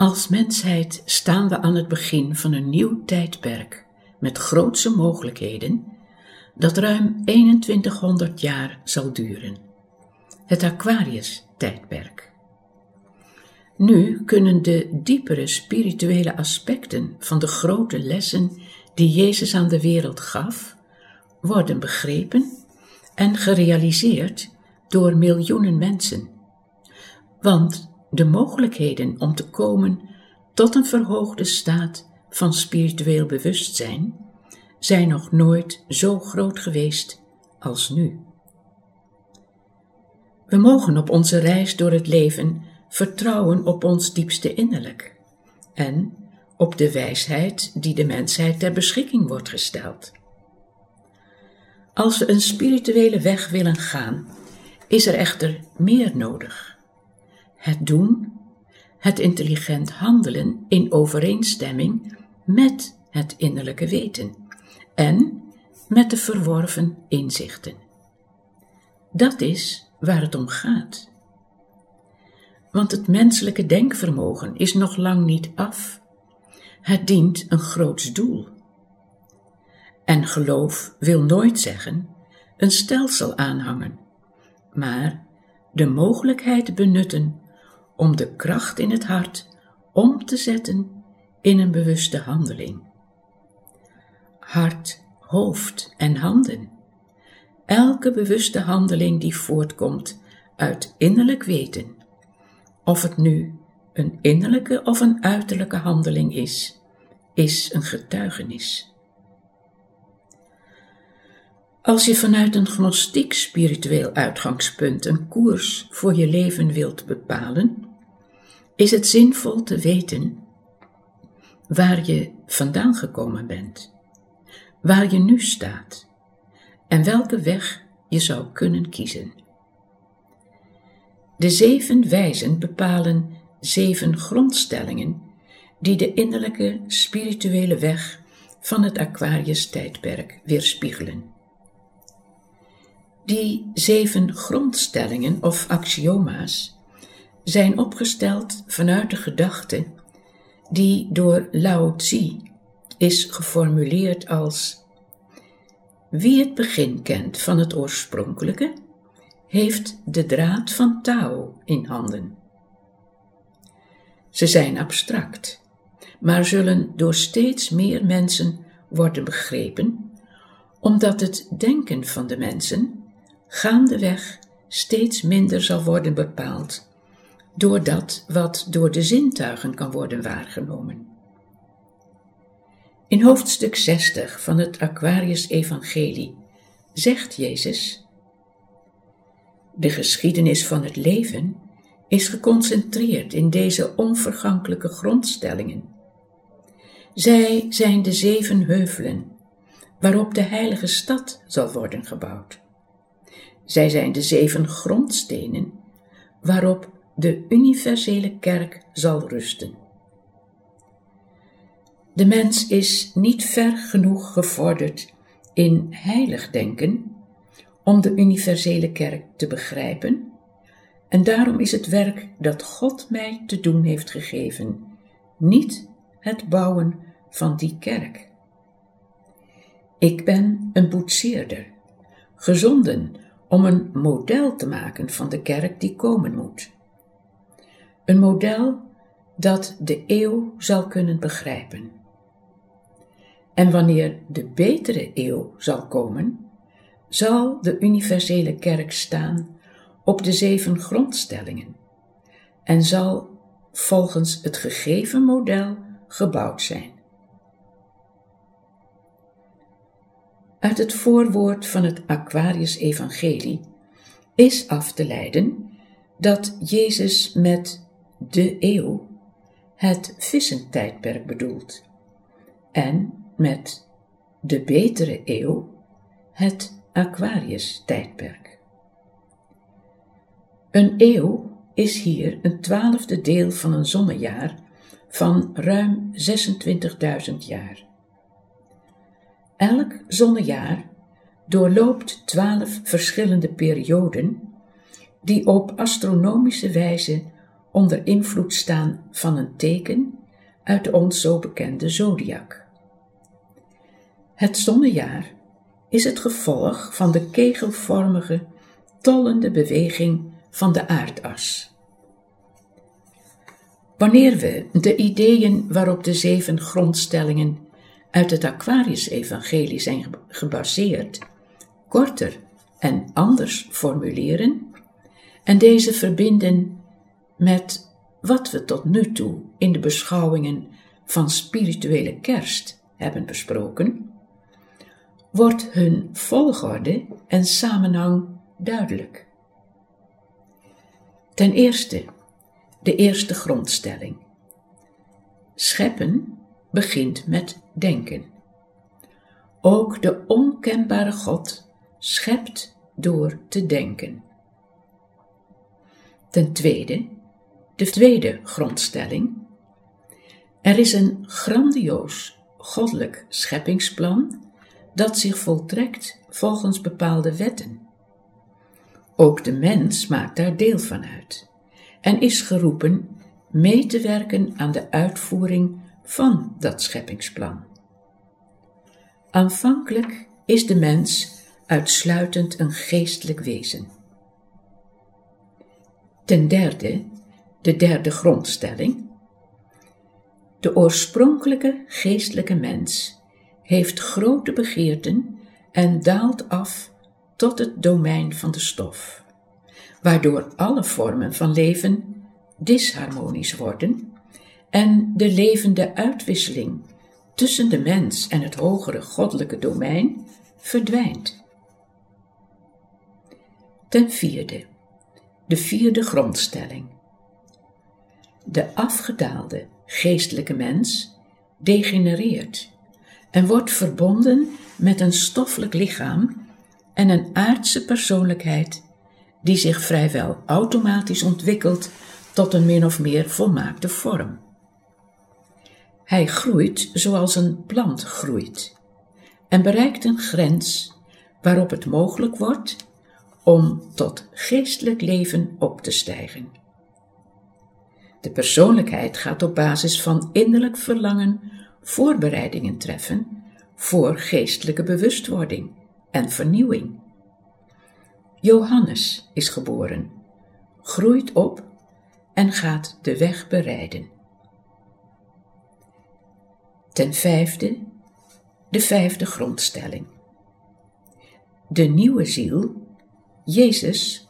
Als mensheid staan we aan het begin van een nieuw tijdperk met grootse mogelijkheden dat ruim 2100 jaar zal duren. Het Aquarius-tijdperk. Nu kunnen de diepere spirituele aspecten van de grote lessen die Jezus aan de wereld gaf, worden begrepen en gerealiseerd door miljoenen mensen. Want de mogelijkheden om te komen tot een verhoogde staat van spiritueel bewustzijn zijn nog nooit zo groot geweest als nu. We mogen op onze reis door het leven vertrouwen op ons diepste innerlijk en op de wijsheid die de mensheid ter beschikking wordt gesteld. Als we een spirituele weg willen gaan, is er echter meer nodig. Het doen, het intelligent handelen in overeenstemming met het innerlijke weten en met de verworven inzichten. Dat is waar het om gaat. Want het menselijke denkvermogen is nog lang niet af. Het dient een groots doel. En geloof wil nooit zeggen een stelsel aanhangen, maar de mogelijkheid benutten om de kracht in het hart om te zetten in een bewuste handeling. Hart, hoofd en handen. Elke bewuste handeling die voortkomt uit innerlijk weten, of het nu een innerlijke of een uiterlijke handeling is, is een getuigenis. Als je vanuit een gnostiek spiritueel uitgangspunt een koers voor je leven wilt bepalen, is het zinvol te weten waar je vandaan gekomen bent, waar je nu staat en welke weg je zou kunnen kiezen. De zeven wijzen bepalen zeven grondstellingen die de innerlijke spirituele weg van het Aquarius-tijdperk weerspiegelen. Die zeven grondstellingen of axioma's zijn opgesteld vanuit de gedachte die door Lao Tzu is geformuleerd als wie het begin kent van het oorspronkelijke, heeft de draad van Tao in handen. Ze zijn abstract, maar zullen door steeds meer mensen worden begrepen, omdat het denken van de mensen gaandeweg steeds minder zal worden bepaald door dat wat door de zintuigen kan worden waargenomen. In hoofdstuk 60 van het Aquarius-evangelie zegt Jezus: De geschiedenis van het leven is geconcentreerd in deze onvergankelijke grondstellingen. Zij zijn de zeven heuvelen waarop de heilige stad zal worden gebouwd. Zij zijn de zeven grondstenen waarop de universele kerk zal rusten. De mens is niet ver genoeg gevorderd in heilig denken om de universele kerk te begrijpen, en daarom is het werk dat God mij te doen heeft gegeven niet het bouwen van die kerk. Ik ben een boetseerder, gezonden om een model te maken van de kerk die komen moet. Een model dat de eeuw zal kunnen begrijpen. En wanneer de betere eeuw zal komen, zal de universele kerk staan op de zeven grondstellingen en zal volgens het gegeven model gebouwd zijn. Uit het voorwoord van het Aquarius-evangelie is af te leiden dat Jezus met de eeuw het vissentijdperk bedoelt en met de betere eeuw het Aquarius-tijdperk. Een eeuw is hier een twaalfde deel van een zonnejaar van ruim 26.000 jaar. Elk zonnejaar doorloopt twaalf verschillende perioden die op astronomische wijze onder invloed staan van een teken uit de ons zo bekende zodiac. Het zonnejaar is het gevolg van de kegelvormige, tollende beweging van de aardas. Wanneer we de ideeën waarop de zeven grondstellingen uit het Aquarius-evangelie zijn gebaseerd, korter en anders formuleren en deze verbinden met wat we tot nu toe in de beschouwingen van spirituele kerst hebben besproken, wordt hun volgorde en samenhang duidelijk. Ten eerste, de eerste grondstelling. Scheppen begint met denken. Ook de onkenbare God schept door te denken. Ten tweede, de tweede grondstelling. Er is een grandioos goddelijk scheppingsplan dat zich voltrekt volgens bepaalde wetten. Ook de mens maakt daar deel van uit en is geroepen mee te werken aan de uitvoering van dat scheppingsplan. Aanvankelijk is de mens uitsluitend een geestelijk wezen. Ten derde, de derde grondstelling. De oorspronkelijke geestelijke mens heeft grote begeerten en daalt af tot het domein van de stof, waardoor alle vormen van leven disharmonisch worden en de levende uitwisseling tussen de mens en het hogere goddelijke domein verdwijnt. Ten vierde, de vierde grondstelling. De afgedaalde geestelijke mens degenereert en wordt verbonden met een stoffelijk lichaam en een aardse persoonlijkheid die zich vrijwel automatisch ontwikkelt tot een min of meer volmaakte vorm. Hij groeit zoals een plant groeit en bereikt een grens waarop het mogelijk wordt om tot geestelijk leven op te stijgen. De persoonlijkheid gaat op basis van innerlijk verlangen voorbereidingen treffen voor geestelijke bewustwording en vernieuwing. Johannes is geboren, groeit op en gaat de weg bereiden. Ten vijfde, de vijfde grondstelling. De nieuwe ziel, Jezus,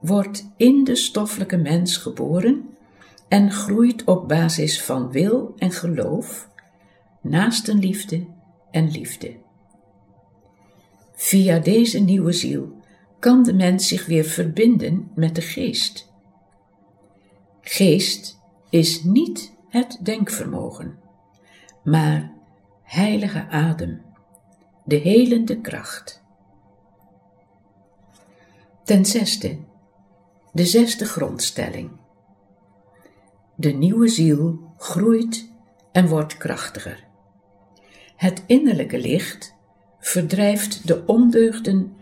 wordt in de stoffelijke mens geboren en groeit op basis van wil en geloof, naastenliefde en liefde. Via deze nieuwe ziel kan de mens zich weer verbinden met de geest. Geest is niet het denkvermogen, maar heilige adem, de helende kracht. Ten zesde, de zesde grondstelling. De nieuwe ziel groeit en wordt krachtiger. Het innerlijke licht verdrijft de ondeugden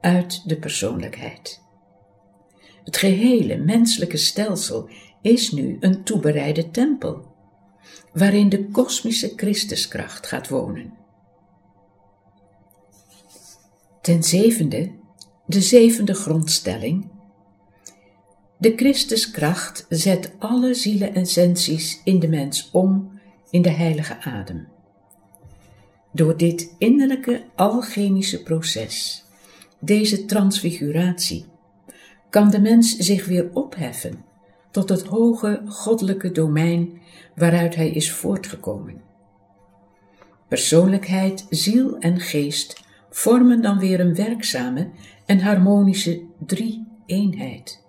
uit de persoonlijkheid. Het gehele menselijke stelsel is nu een toebereide tempel, waarin de kosmische Christuskracht gaat wonen. Ten zevende, de zevende grondstelling. De Christuskracht zet alle zielen-essenties in de mens om in de heilige adem. Door dit innerlijke alchemische proces, deze transfiguratie, kan de mens zich weer opheffen tot het hoge goddelijke domein waaruit hij is voortgekomen. Persoonlijkheid, ziel en geest vormen dan weer een werkzame en harmonische drie-eenheid.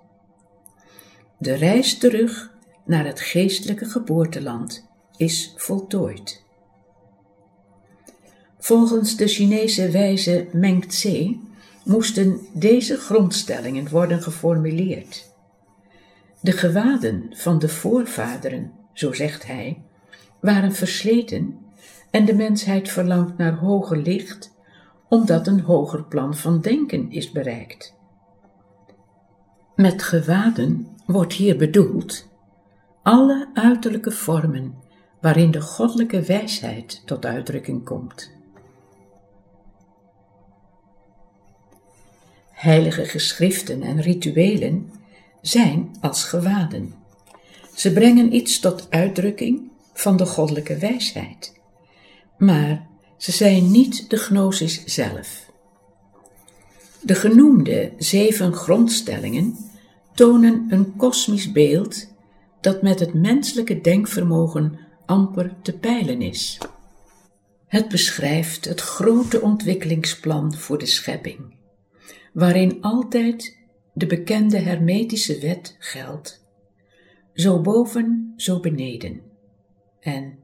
De reis terug naar het geestelijke geboorteland is voltooid. Volgens de Chinese wijze Meng Tse moesten deze grondstellingen worden geformuleerd. De gewaden van de voorvaderen, zo zegt hij, waren versleten en de mensheid verlangt naar hoger licht, omdat een hoger plan van denken is bereikt. Met gewaden wordt hier bedoeld alle uiterlijke vormen waarin de goddelijke wijsheid tot uitdrukking komt. Heilige geschriften en rituelen zijn als gewaden. Ze brengen iets tot uitdrukking van de goddelijke wijsheid, maar ze zijn niet de gnosis zelf. De genoemde zeven grondstellingen tonen een kosmisch beeld dat met het menselijke denkvermogen amper te peilen is. Het beschrijft het grote ontwikkelingsplan voor de schepping, waarin altijd de bekende hermetische wet geldt: zo boven, zo beneden, en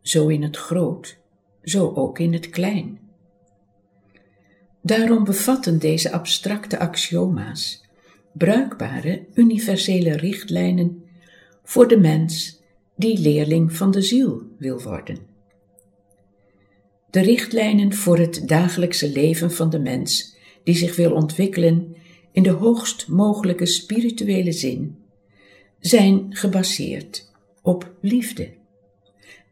zo in het groot, zo ook in het klein. Daarom bevatten deze abstracte axioma's bruikbare universele richtlijnen voor de mens die leerling van de ziel wil worden. De richtlijnen voor het dagelijkse leven van de mens die zich wil ontwikkelen in de hoogst mogelijke spirituele zin zijn gebaseerd op liefde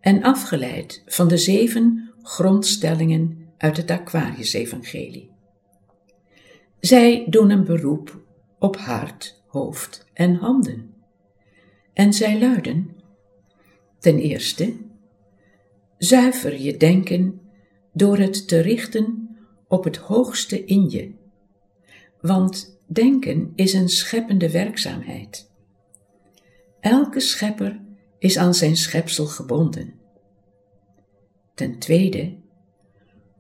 en afgeleid van de zeven grondstellingen uit het Aquarius-evangelie. Zij doen een beroep op hart, hoofd en handen. En zij luiden: ten eerste, zuiver je denken door het te richten op het hoogste in je. Want denken is een scheppende werkzaamheid. Elke schepper is aan zijn schepsel gebonden. Ten tweede,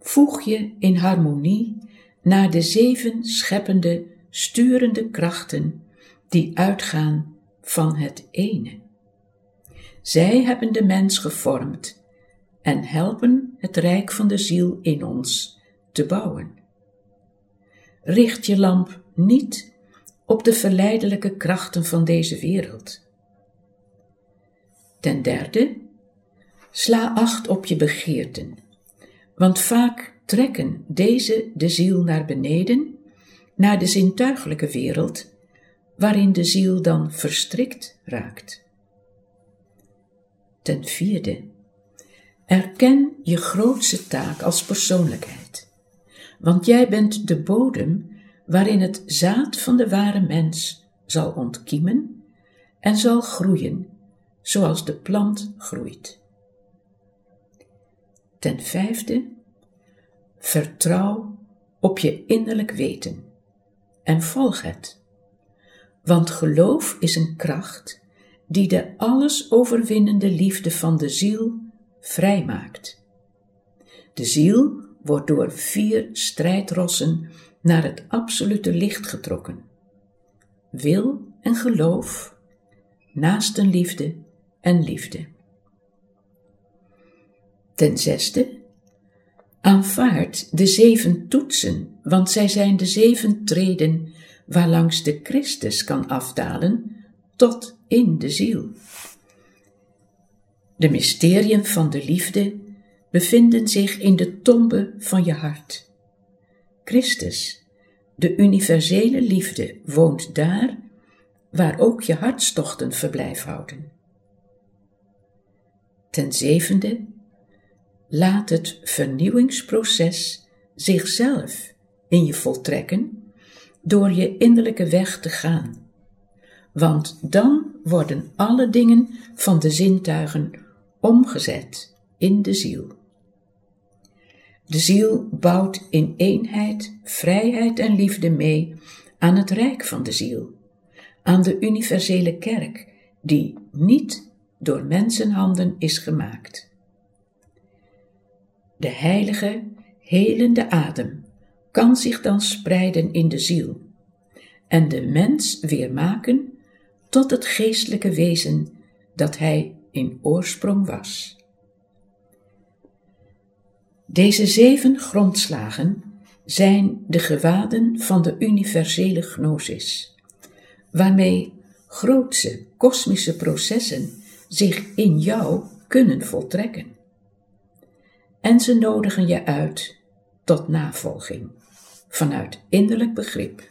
voeg je in harmonie naar de zeven scheppende, sturende krachten die uitgaan van het ene. Zij hebben de mens gevormd en helpen het rijk van de ziel in ons te bouwen. Richt je lamp niet op de verleidelijke krachten van deze wereld. Ten derde, sla acht op je begeerten, want vaak trekken deze de ziel naar beneden, naar de zintuigelijke wereld, waarin de ziel dan verstrikt raakt. Ten vierde, erken je grootste taak als persoonlijkheid, want jij bent de bodem waarin het zaad van de ware mens zal ontkiemen en zal groeien zoals de plant groeit. Ten vijfde, vertrouw op je innerlijk weten en volg het, want geloof is een kracht die de alles overwinnende liefde van de ziel vrijmaakt. De ziel wordt door vier strijdrossen naar het absolute licht getrokken. Wil en geloof, naastenliefde en liefde. Ten zesde, aanvaard de zeven toetsen, want zij zijn de zeven treden waarlangs de Christus kan afdalen tot in de ziel. De mysteriën van de liefde bevinden zich in de tombe van je hart. Christus, de universele liefde, woont daar waar ook je hartstochten verblijf houden. Ten zevende, laat het vernieuwingsproces zichzelf in je voltrekken door je innerlijke weg te gaan. Want dan worden alle dingen van de zintuigen omgezet in de ziel. De ziel bouwt in eenheid, vrijheid en liefde mee aan het rijk van de ziel, aan de universele kerk, die niet door mensenhanden is gemaakt. De heilige, helende adem kan zich dan spreiden in de ziel en de mens weer maken tot het geestelijke wezen dat hij in oorsprong was. Deze zeven grondslagen zijn de gewaden van de universele gnosis, waarmee grootse kosmische processen zich in jou kunnen voltrekken. En ze nodigen je uit tot navolging vanuit innerlijk begrip.